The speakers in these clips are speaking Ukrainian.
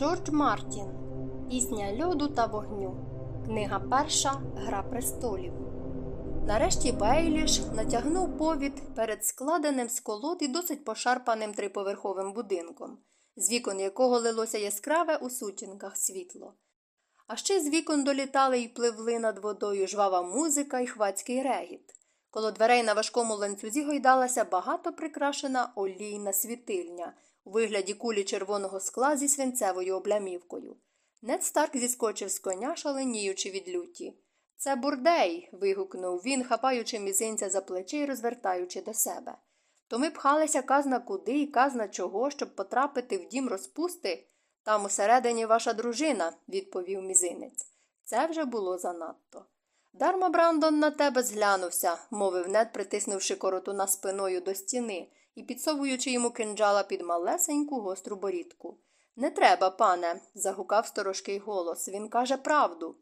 Джордж Мартін Пісня льоду та вогню. Книга перша Гра престолів. Нарешті Бейліш натягнув повід перед складеним з колод і досить пошарпаним триповерховим будинком, з вікон якого лилося яскраве у сутінках світло. А ще з вікон долітали і пливли над водою жвава музика і хвацький регіт. Коло дверей на важкому ланцюзі гойдалася багато прикрашена олійна світильня у вигляді кулі червоного скла зі свинцевою облямівкою. Нед Старк зіскочив з коня, шаленіючи від люті. Це бурдей. вигукнув він, хапаючи мізинця за плече і розвертаючи до себе. То ми пхалися казна куди і казна чого, щоб потрапити в дім розпусти. Там усередині ваша дружина, відповів мізинець. Це вже було занадто. Дарма Брандон на тебе зглянувся, мовив нед, притиснувши коротуна спиною до стіни і підсовуючи йому кинджала під малесеньку гостру борідку. Не треба, пане, загукав сторожкий голос. Він каже правду.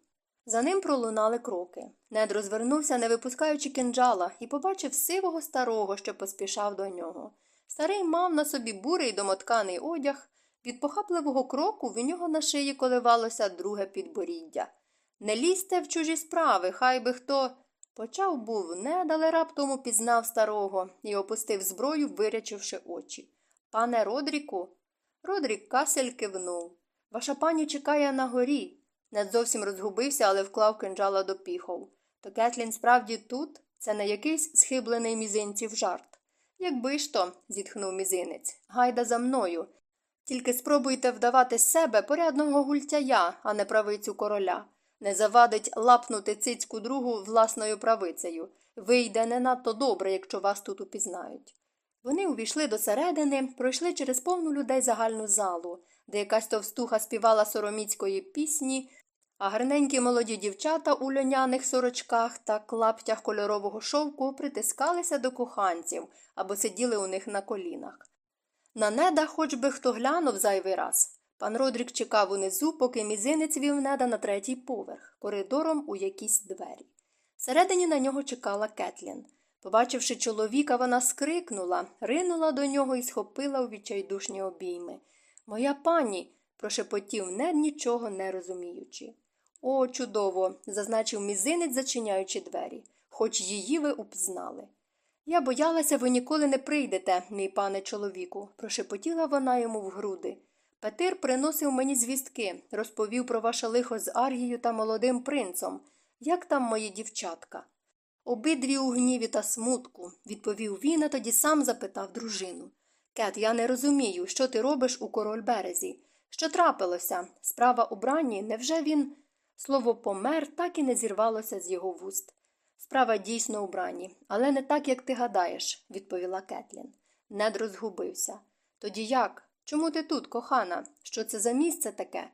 За ним пролунали кроки. Нед розвернувся, не випускаючи кинджала, і побачив сивого старого, що поспішав до нього. Старий мав на собі бурий домотканий одяг. Від похапливого кроку в нього на шиї коливалося друге підборіддя. Не лізьте в чужі справи, хай би хто. Почав був нед, раптом упізнав старого і опустив зброю, вирячивши очі. Пане Родріку. Родрік Касель кивнув. Ваша пані чекає на горі. Нед зовсім розгубився, але вклав кинджала до піхов. То Кетлін справді тут? Це не якийсь схиблений мізинців жарт. Якби ж то, зітхнув мізинець, гайда за мною. Тільки спробуйте вдавати з себе порядного гультяя, а не правицю короля. Не завадить лапнути цицьку другу власною правицею. Вийде не надто добре, якщо вас тут упізнають. Вони увійшли до середини, пройшли через повну людей загальну залу, де якась товстуха співала сороміцької пісні, а гарненькі молоді дівчата у льоняних сорочках та клаптях кольорового шовку притискалися до коханців або сиділи у них на колінах. На неда хоч би хто глянув зайвий раз. Пан Родрік чекав унизу, поки мізинець вів неда на третій поверх, коридором у якісь двері. Всередині на нього чекала Кетлін. Побачивши чоловіка, вона скрикнула, ринула до нього і схопила у відчайдушні обійми. Моя пані, прошепотів нед, нічого не розуміючи. О, чудово, зазначив мізинець, зачиняючи двері, хоч її ви упізнали. Я боялася, ви ніколи не прийдете, мій пане чоловіку, прошепотіла вона йому в груди. Петир приносив мені звістки, розповів про ваше лихо з Аргією та молодим принцом. Як там мої дівчатка? Обидві у гніві та смутку, відповів він, а тоді сам запитав дружину. Кет, я не розумію, що ти робиш у король березі. Що трапилося? Справа у бранні, невже він. Слово помер так і не зірвалося з його вуст. Справа дійсно у брані, але не так, як ти гадаєш, відповіла Кетлін. Нед розгубився. Тоді як? Чому ти тут, кохана? Що це за місце таке?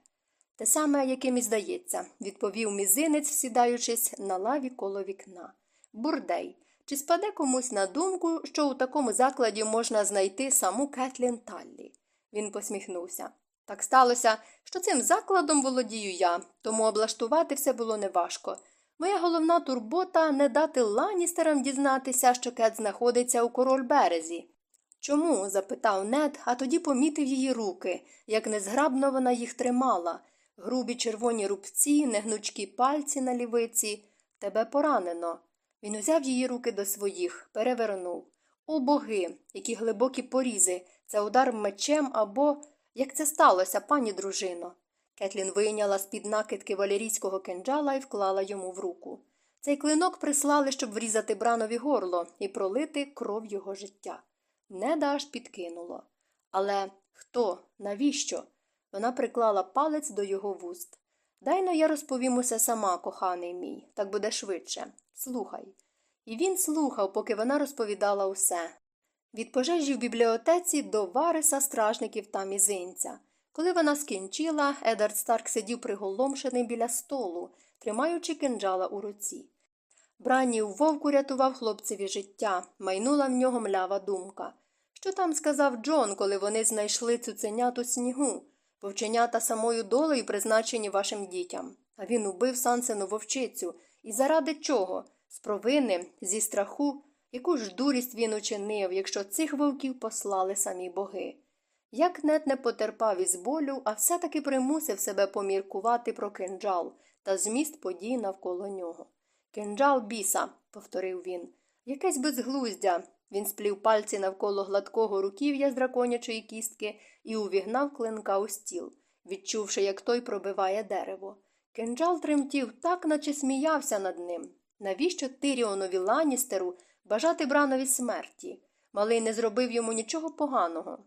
Те саме, яким і здається, відповів мізинець, сідаючись на лаві коло вікна. Бурдей. Чи спаде комусь на думку, що у такому закладі можна знайти саму Кетлін Таллі? Він посміхнувся. Так сталося, що цим закладом володію я, тому облаштувати все було неважко. Моя головна турбота не дати ланістерам дізнатися, що Кет знаходиться у король березі. Чому? запитав нед, а тоді помітив її руки, як незграбно вона їх тримала. Грубі червоні рубці, негнучкі пальці на лівиці. Тебе поранено. Він узяв її руки до своїх, перевернув. О боги, які глибокі порізи, це удар мечем або. Як це сталося, пані дружино? Кетлін вийняла з під накидки валерійського кинджала і вклала йому в руку. Цей клинок прислали, щоб врізати бранові горло і пролити кров його життя. Неда аж підкинуло. Але хто? Навіщо? Вона приклала палець до його вуст. Дайно я розповім усе сама, коханий мій, так буде швидше. Слухай. І він слухав, поки вона розповідала усе. Від пожежі в бібліотеці до вариса стражників та мізинця. Коли вона скінчила, Едард Старк сидів приголомшений біля столу, тримаючи кинджала у руці. Бранів вовку рятував хлопцеві життя, майнула в нього млява думка. Що там сказав Джон, коли вони знайшли цуценят у снігу? Вовченята самою долею призначені вашим дітям. А він убив Сансену вовчицю. І заради чого? З провини, зі страху, яку ж дурість він учинив, якщо цих вовків послали самі боги. Як нет не потерпав із болю, а все-таки примусив себе поміркувати про кинджал та зміст подій навколо нього. Кинджал біса, повторив він. Якесь безглуздя. Він сплів пальці навколо гладкого руків'я з драконячої кістки і увігнав клинка у стіл, відчувши, як той пробиває дерево. Кинджал тремтів так, наче сміявся над ним. Навіщо Тиріонові Ланістеру бажати бранові смерті? Малий не зробив йому нічого поганого.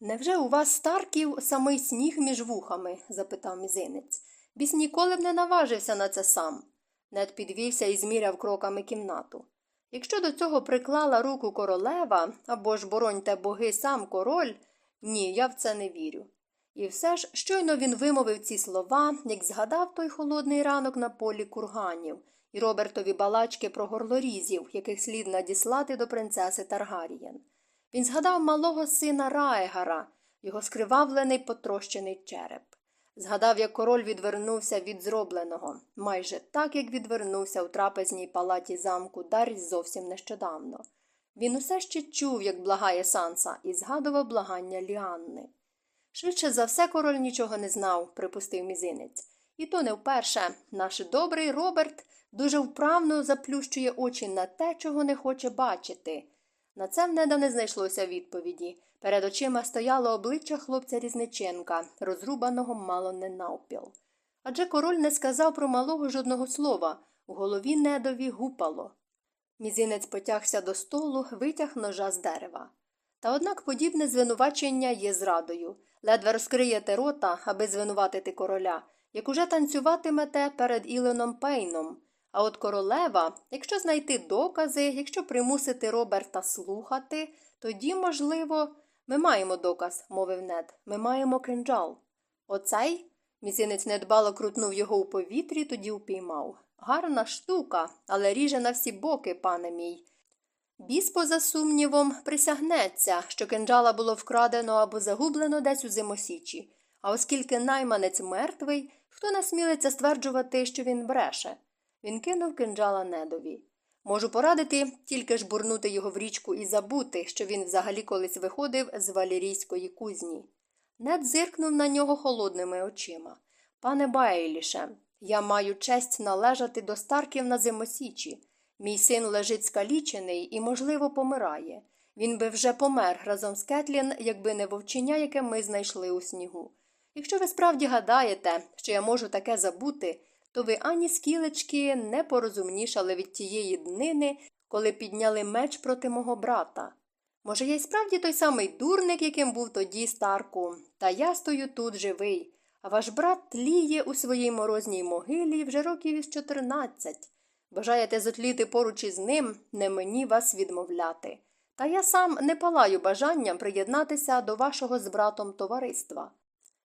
Невже у вас, Старків, самий сніг між вухами? запитав мізинець. Біс ніколи б не наважився на це сам. Нед підвівся і зміряв кроками кімнату. Якщо до цього приклала руку королева або ж бороньте боги сам король, ні, я в це не вірю. І все ж щойно він вимовив ці слова, як згадав той холодний ранок на полі курганів і Робертові балачки про горлорізів, яких слід надіслати до принцеси Таргарієн. Він згадав малого сина Раегара, його скривавлений потрощений череп. Згадав, як король відвернувся від зробленого, майже так, як відвернувся у трапезній палаті замку Дар'сь зовсім нещодавно. Він усе ще чув, як благає Санса, і згадував благання Ліанни. Швидше за все, король нічого не знав, припустив мізинець. І то не вперше наш добрий Роберт дуже вправно заплющує очі на те, чого не хоче бачити. На це в неда не знайшлося відповіді. Перед очима стояло обличчя хлопця Різниченка, розрубаного мало не навпіл. Адже король не сказав про малого жодного слова, у голові недові гупало. Мізинець потягся до столу, витяг ножа з дерева. Та однак подібне звинувачення є зрадою. Ледве розкриєте рота, аби звинуватити короля, як уже танцюватимете перед Іленом Пейном. А от королева, якщо знайти докази, якщо примусити Роберта слухати, тоді, можливо, ми маємо доказ, мовив нед, ми маємо кинджал. Оцей? Мізинець недбало крутнув його у повітрі, тоді упіймав. Гарна штука, але ріже на всі боки, пане мій. Біс, поза сумнівом, присягнеться, що кинджала було вкрадено або загублено десь у зимосічі, а оскільки найманець мертвий, хто насмілиться стверджувати, що він бреше. Він кинув кинджала недові. Можу порадити тільки ж бурнути його в річку і забути, що він взагалі колись виходив з валерійської кузні. Нед зиркнув на нього холодними очима. Пане Байліше, я маю честь належати до старків на зимосічі. Мій син лежить скалічений і, можливо, помирає. Він би вже помер разом з Кетлін, якби не вовчення, яке ми знайшли у снігу. Якщо ви справді гадаєте, що я можу таке забути, то ви ані скілечки не порозумнішали від тієї днини, коли підняли меч проти мого брата. Може, я й справді той самий дурник, яким був тоді старку, та я стою тут живий, а ваш брат тліє у своїй морозній могилі вже років із чотирнадцять. Бажаєте зотліти поруч із ним, не мені вас відмовляти. Та я сам не палаю бажанням приєднатися до вашого з братом товариства.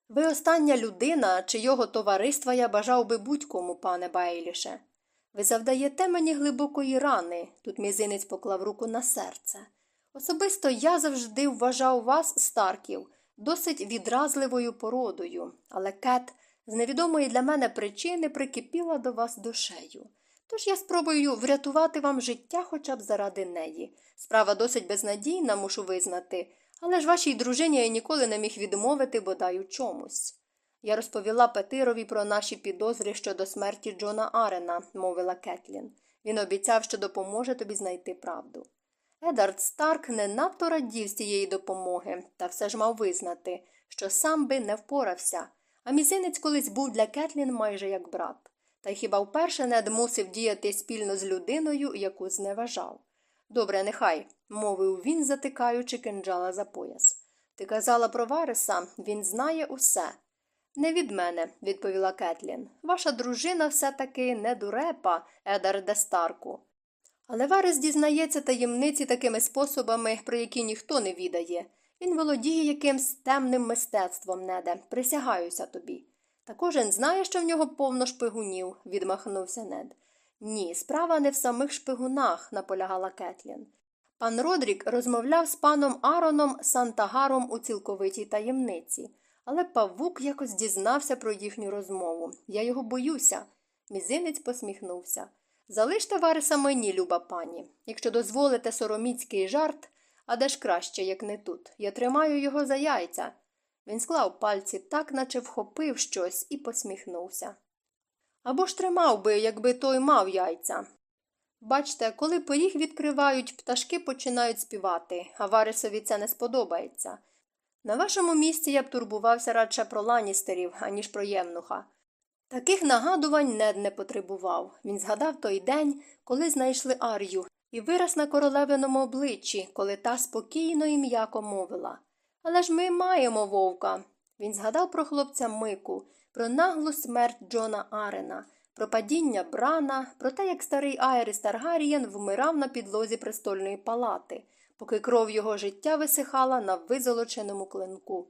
Ви остання людина, чийого товариства я бажав би будь-кому, пане Байліше. Ви завдаєте мені глибокої рани, тут мізинець поклав руку на серце. Особисто я завжди вважав вас, Старків, досить відразливою породою, але Кет з невідомої для мене причини прикипіла до вас душею. Тож я спробую врятувати вам життя хоча б заради неї. Справа досить безнадійна, мушу визнати, але ж вашій дружині я ніколи не міг відмовити бодай у чомусь. Я розповіла Петирові про наші підозри щодо смерті Джона Арена, мовила Кетлін. Він обіцяв, що допоможе тобі знайти правду. Едард Старк не надто радів з цієї допомоги, та все ж мав визнати, що сам би не впорався, а мізинець колись був для Кетлін майже як брат. Та й хіба вперше нед мусив діяти спільно з людиною, яку зневажав. Добре, нехай, мовив він, затикаючи кинджала за пояс. Ти казала про Вареса, він знає усе. Не від мене, відповіла Кетлін. Ваша дружина все таки не дурепа, Едарде Старку. Але Варес дізнається таємниці такими способами, про які ніхто не відає. Він володіє якимсь темним мистецтвом, неде, присягаюся тобі. Та кожен знає, що в нього повно шпигунів, відмахнувся нед. Ні, справа не в самих шпигунах, наполягала Кетлін. Пан Родрік розмовляв з паном Ароном Сантагаром у цілковитій таємниці, але павук якось дізнався про їхню розмову. Я його боюся. Мізинець посміхнувся. Залиште Вариса мені, люба пані. Якщо дозволите сороміцький жарт, А де ж краще, як не тут? Я тримаю його за яйця. Він склав пальці так, наче вхопив щось, і посміхнувся. Або ж тримав би, якби той мав яйця. Бачте, коли поріг відкривають, пташки починають співати, а Варисові це не сподобається. На вашому місці я б турбувався радше про ланістерів, аніж про євнуха. Таких нагадувань нед не потребував. Він згадав той день, коли знайшли Ар'ю, і вираз на королевиному обличчі, коли та спокійно і м'яко мовила. Але ж ми маємо вовка. Він згадав про хлопця Мику, про наглу смерть Джона Арена, про падіння Брана, про те, як старий Айрис Таргарієн вмирав на підлозі престольної палати, поки кров його життя висихала на визолоченому клинку.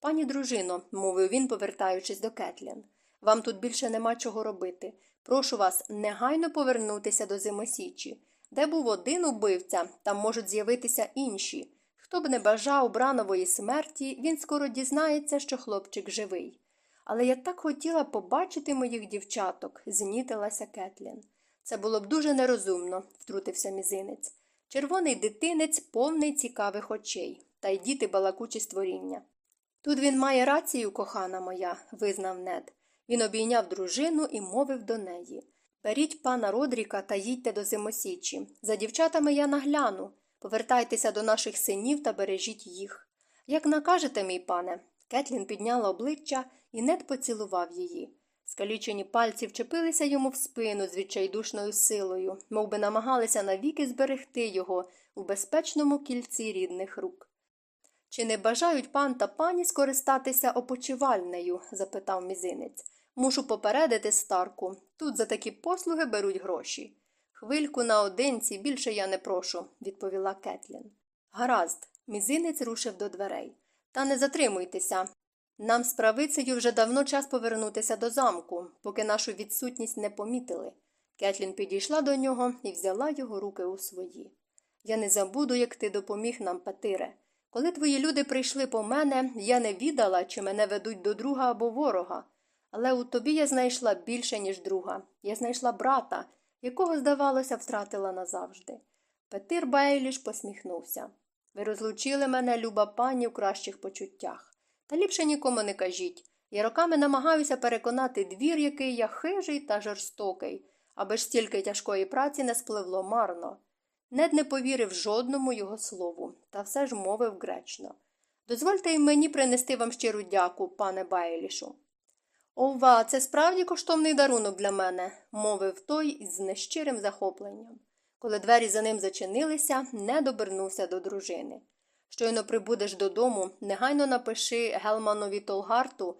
Пані дружино, мовив він, повертаючись до Кетлін, вам тут більше нема чого робити. Прошу вас негайно повернутися до зимосічі. Де був один убивця, там можуть з'явитися інші. Хто б не бажав бранової смерті, він скоро дізнається, що хлопчик живий. Але я так хотіла побачити моїх дівчаток, знітилася Кетлін. Це було б дуже нерозумно, втрутився мізинець. Червоний дитинець повний цікавих очей, та й діти балакучі створіння. Тут він має рацію, кохана моя, визнав нед. Він обійняв дружину і мовив до неї Беріть пана Родріка та їдьте до зимосічі. За дівчатами я нагляну. Повертайтеся до наших синів та бережіть їх. Як накажете, мій пане. Кетлін підняла обличчя і нед поцілував її. Скалічені пальці вчепилися йому в спину з відчайдушною силою, мов би намагалися навіки зберегти його у безпечному кільці рідних рук. Чи не бажають пан та пані скористатися опочивальнею? запитав мізинець. Мушу попередити старку. Тут за такі послуги беруть гроші. Хвильку наодинці більше я не прошу, відповіла Кетлін. Гаразд, мізинець рушив до дверей. Та не затримуйтеся. Нам з правицею вже давно час повернутися до замку, поки нашу відсутність не помітили. Кетлін підійшла до нього і взяла його руки у свої. Я не забуду, як ти допоміг нам, Петире. Коли твої люди прийшли по мене, я не відала, чи мене ведуть до друга або ворога. Але у тобі я знайшла більше, ніж друга. Я знайшла брата, якого, здавалося, втратила назавжди. Петир Бейліш посміхнувся. Ви розлучили мене, люба пані, в кращих почуттях. Та ліпше нікому не кажіть. Я роками намагаюся переконати двір, який я хижий та жорстокий, аби ж стільки тяжкої праці не спливло марно. Нед не повірив жодному його слову, та все ж мовив гречно. Дозвольте й мені принести вам щиру дяку, пане Байлішу. Ова, це справді коштовний дарунок для мене, мовив той із нещирим захопленням. Коли двері за ним зачинилися, не добернувся до дружини. Щойно прибудеш додому, негайно напиши Гелманові Толгарту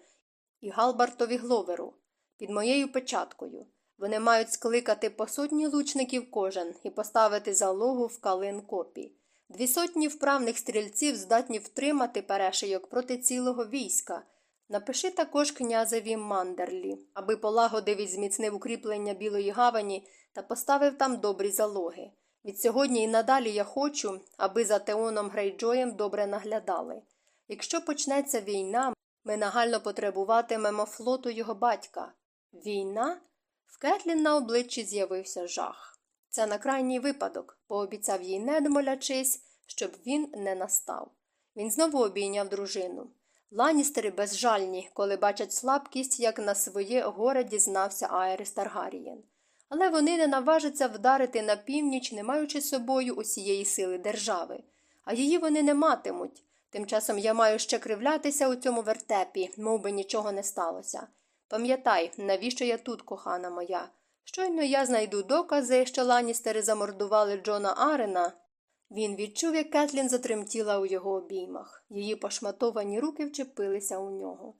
і Галбартові Гловеру під моєю печаткою. Вони мають скликати по сотні лучників кожен і поставити залогу в калин копі. Дві сотні вправних стрільців здатні втримати перешийок проти цілого війська. Напиши також князеві Мандерлі, аби полагодив і зміцнив укріплення Білої гавані та поставив там добрі залоги. Від сьогодні і надалі я хочу, аби за Теоном Грейджоєм добре наглядали. Якщо почнеться війна, ми нагально потребуватимемо флоту його батька. Війна? В Кетлін на обличчі з'явився жах. Це на крайній випадок, пообіцяв їй нед, молячись, щоб він не настав. Він знову обійняв дружину. Ланістери безжальні, коли бачать слабкість, як на своє горе дізнався Айрис Таргарієн. Але вони не наважаться вдарити на північ, не маючи собою усієї сили держави. А її вони не матимуть. Тим часом я маю ще кривлятися у цьому вертепі, мов би нічого не сталося. Пам'ятай, навіщо я тут, кохана моя? Щойно я знайду докази, що ланістери замордували Джона Арена. Він відчув, як Кетлін затремтіла у його обіймах. Її пошматовані руки вчепилися у нього.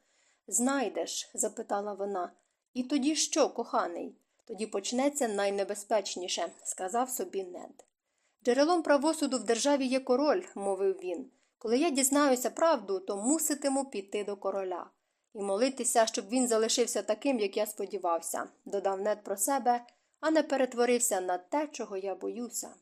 Знайдеш? запитала вона. І тоді що, коханий? Тоді почнеться найнебезпечніше, сказав собі нед. Джерелом правосуду в державі є король, мовив він. Коли я дізнаюся правду, то муситиму піти до короля. І молитися, щоб він залишився таким, як я сподівався, додав нед про себе, а не перетворився на те, чого я боюся.